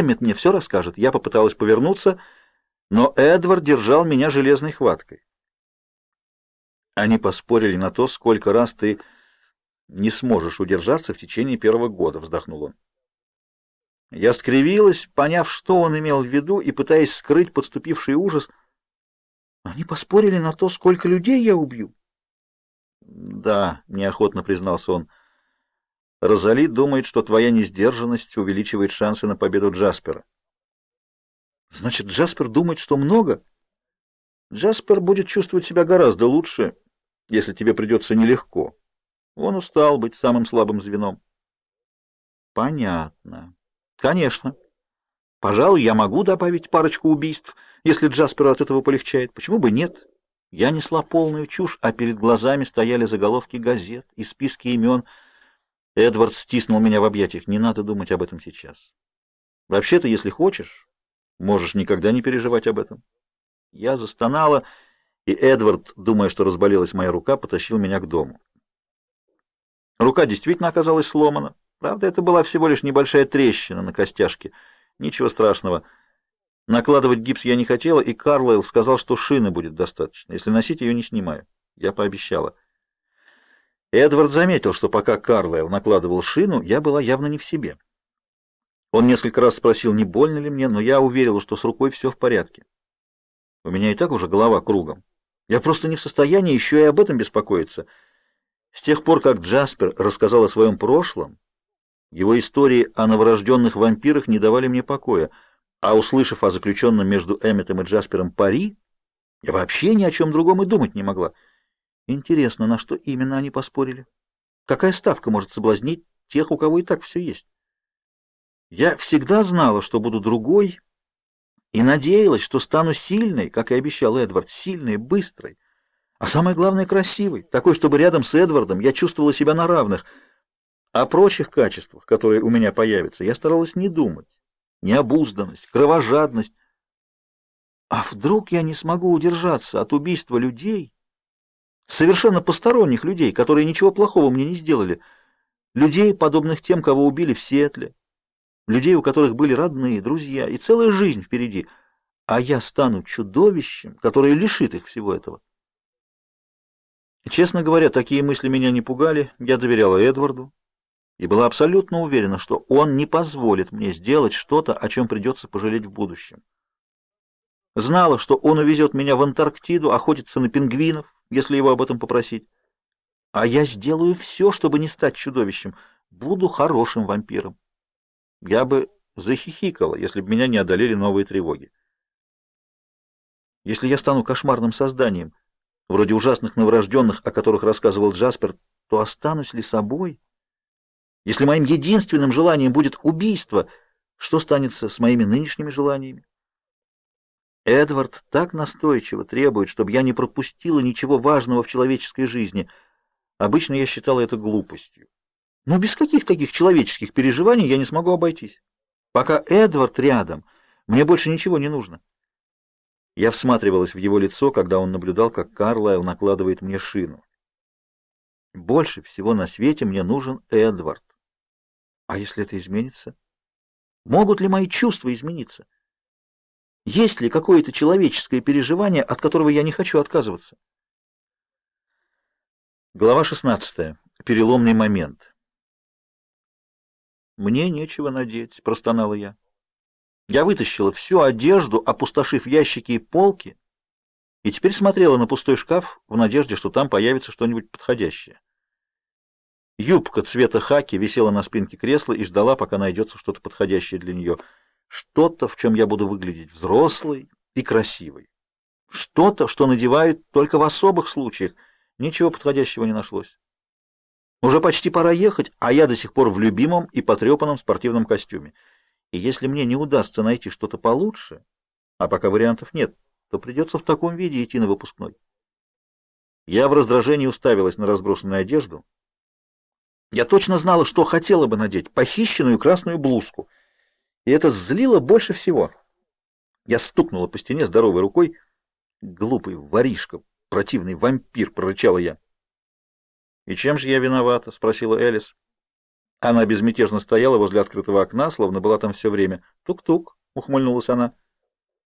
Эммет мне все расскажет. Я попыталась повернуться, но Эдвард держал меня железной хваткой. Они поспорили на то, сколько раз ты не сможешь удержаться в течение первого года, вздохнул он. Я скривилась, поняв, что он имел в виду, и пытаясь скрыть подступивший ужас. Они поспорили на то, сколько людей я убью. Да, неохотно признался он. Розали думает, что твоя несдержанность увеличивает шансы на победу Джаспера. Значит, Джаспер думает, что много? Джаспер будет чувствовать себя гораздо лучше, если тебе придется нелегко. Он устал быть самым слабым звеном. Понятно. Конечно. Пожалуй, я могу добавить парочку убийств, если Джасперу от этого полегчает. Почему бы нет? Я несла полную чушь, а перед глазами стояли заголовки газет и списки имен. Эдвард стиснул меня в объятиях. Не надо думать об этом сейчас. Вообще-то, если хочешь, можешь никогда не переживать об этом. Я застонала, и Эдвард, думая, что разболелась моя рука, потащил меня к дому. Рука действительно оказалась сломана. Правда, это была всего лишь небольшая трещина на костяшке. Ничего страшного. Накладывать гипс я не хотела, и Карлайл сказал, что шины будет достаточно, если носить ее не снимаю. Я пообещала. Эдвард заметил, что пока Карлайл накладывал шину, я была явно не в себе. Он несколько раз спросил, не больно ли мне, но я уверила, что с рукой все в порядке. У меня и так уже голова кругом. Я просто не в состоянии еще и об этом беспокоиться. С тех пор, как Джаспер рассказал о своем прошлом, его истории о новорожденных вампирах не давали мне покоя, а услышав о заключенном между Эмметом и Джаспером пари, я вообще ни о чем другом и думать не могла. Интересно, на что именно они поспорили? Какая ставка может соблазнить тех, у кого и так все есть? Я всегда знала, что буду другой, и надеялась, что стану сильной, как и обещал Эдвард, сильной, быстрой. А самое главное, красивой, такой, чтобы рядом с Эдвардом я чувствовала себя на равных. О прочих качествах, которые у меня появятся, я старалась не думать. Необузданность, кровожадность. А вдруг я не смогу удержаться от убийства людей, совершенно посторонних людей, которые ничего плохого мне не сделали, людей, подобных тем, кого убили в Сиэтле, людей, у которых были родные, друзья и целая жизнь впереди, а я стану чудовищем, которое лишит их всего этого. Честно говоря, такие мысли меня не пугали. Я доверяла Эдварду и была абсолютно уверена, что он не позволит мне сделать что-то, о чем придется пожалеть в будущем. Знала, что он увезет меня в Антарктиду охотиться на пингвинов, если его об этом попросить. А я сделаю все, чтобы не стать чудовищем. Буду хорошим вампиром. Я бы захихикала, если бы меня не одолели новые тревоги. Если я стану кошмарным созданием, вроде ужасных новорожденных, о которых рассказывал Джаспер, то останусь ли собой? Если моим единственным желанием будет убийство, что станется с моими нынешними желаниями? Эдвард так настойчиво требует, чтобы я не пропустила ничего важного в человеческой жизни. Обычно я считала это глупостью. Но без каких таких человеческих переживаний я не смогу обойтись. Пока Эдвард рядом, мне больше ничего не нужно. Я всматривалась в его лицо, когда он наблюдал, как Карлайл накладывает мне шину. Больше всего на свете мне нужен Эдвард. А если это изменится? Могут ли мои чувства измениться? Есть ли какое-то человеческое переживание, от которого я не хочу отказываться? Глава 16. Переломный момент. Мне нечего надеть, простонала я. Я вытащила всю одежду, опустошив ящики и полки, и теперь смотрела на пустой шкаф в надежде, что там появится что-нибудь подходящее. Юбка цвета хаки висела на спинке кресла и ждала, пока найдется что-то подходящее для нее. Что-то, в чем я буду выглядеть взрослой и красивой. Что-то, что надевают только в особых случаях. Ничего подходящего не нашлось. Уже почти пора ехать, а я до сих пор в любимом и потрепанном спортивном костюме. И если мне не удастся найти что-то получше, а пока вариантов нет, то придется в таком виде идти на выпускной. Я в раздражении уставилась на разбросанную одежду. Я точно знала, что хотела бы надеть похищенную красную блузку, и это злило больше всего. Я стукнула по стене здоровой рукой. Глупый воришка, противный вампир, прорычала я. И чем же я виновата, спросила Элис. Она безмятежно стояла возле открытого окна, словно была там все время. «Тук-тук», — ухмыльнулась она.